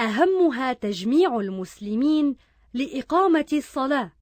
أهمها تجميع المسلمين لإقامة الصلاة.